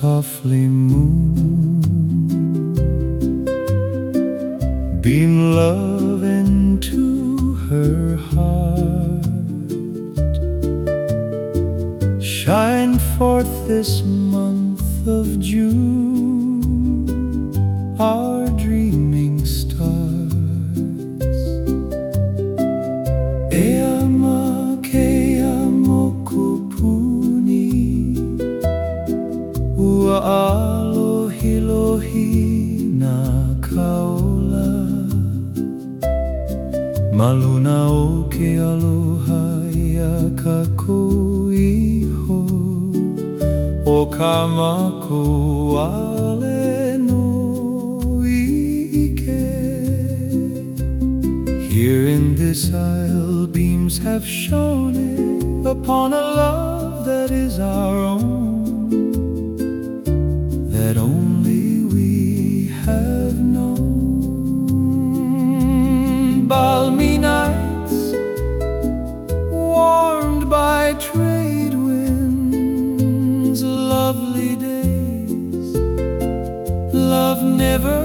softly, moon. Beam love into her heart. Shine forth this month of June, Ua alohi lohi na Maluna o ke aloha ia O ka mako ale no ike. Here in this isle beams have shone Upon a love that is our own never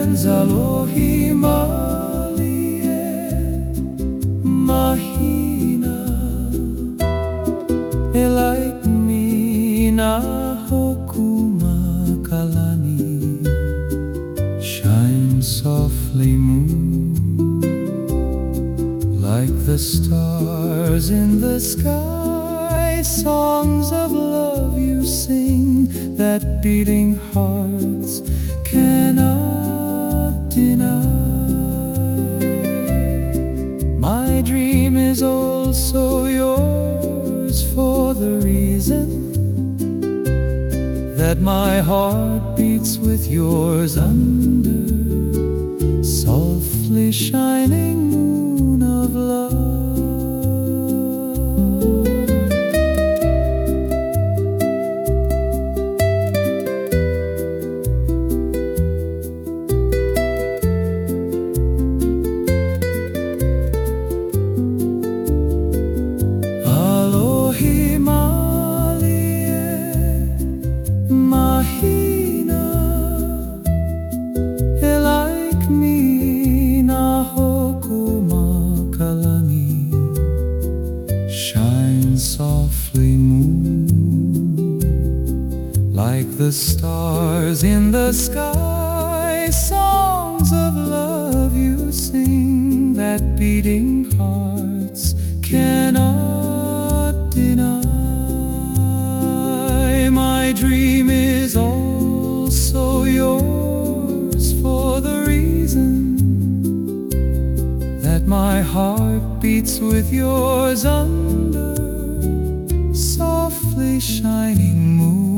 ends. Alohi malie, mahina. E like me na hokuma kalani Shine softly moon Like the stars in the sky Songs of love you sing That beating hearts cannot deny My dream is also yours for the reason that my heart beats with yours under softly shining moon of love. The stars in the sky. Songs of love you sing that beating hearts cannot deny. My dream is also yours for the reason that my heart beats with yours under softly shining moon